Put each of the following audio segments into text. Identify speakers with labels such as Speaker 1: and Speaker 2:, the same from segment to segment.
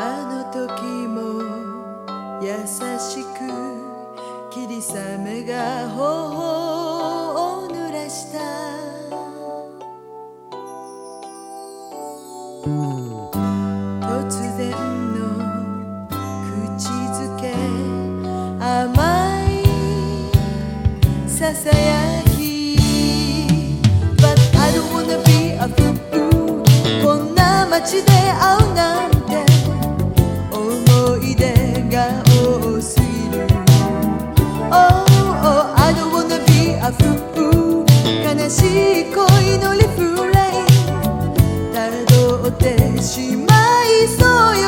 Speaker 1: あの時も優しく霧雨が頬を濡らしたささやき But I don't wanna be a fool こんな街で会うなんて。思い出が多すぎる。Oh, oh, I don't wanna be a fool 悲しい恋のリフレイ。ンたどってしまいそうよ。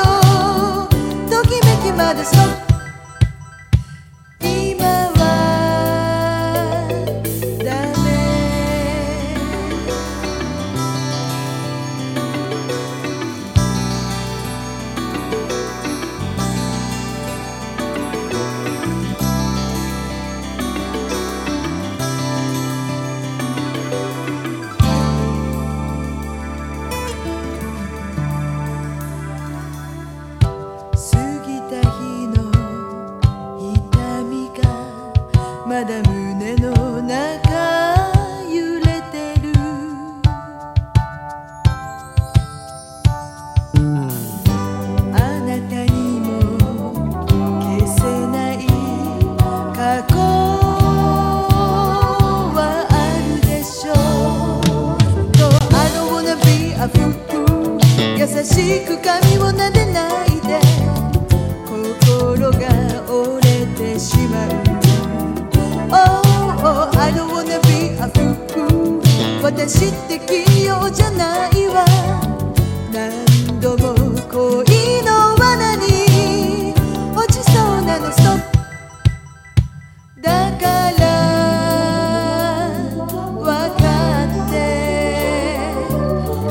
Speaker 1: ときめきまでストだ胸の中揺れてる。あなたにも消せない過去はあるでしょう。No, I don't wanna be a fool 優しく髪を撫でないで。心が折れ私って器用じゃないわ。何度も恋の罠に落ちそうなの。ストップだからわかって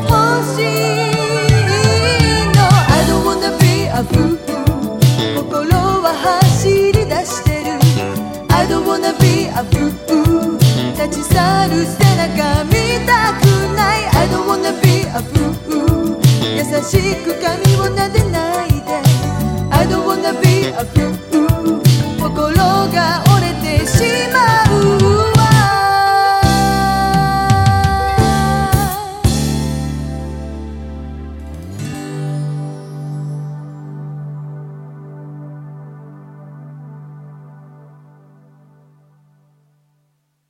Speaker 1: 欲しいの。I don't wanna be a fool 心は走り出してる。I don't wanna be a fool ち去る背中見たくない I don't wanna be a fool 優しく髪を撫でないで I don't wanna be a fool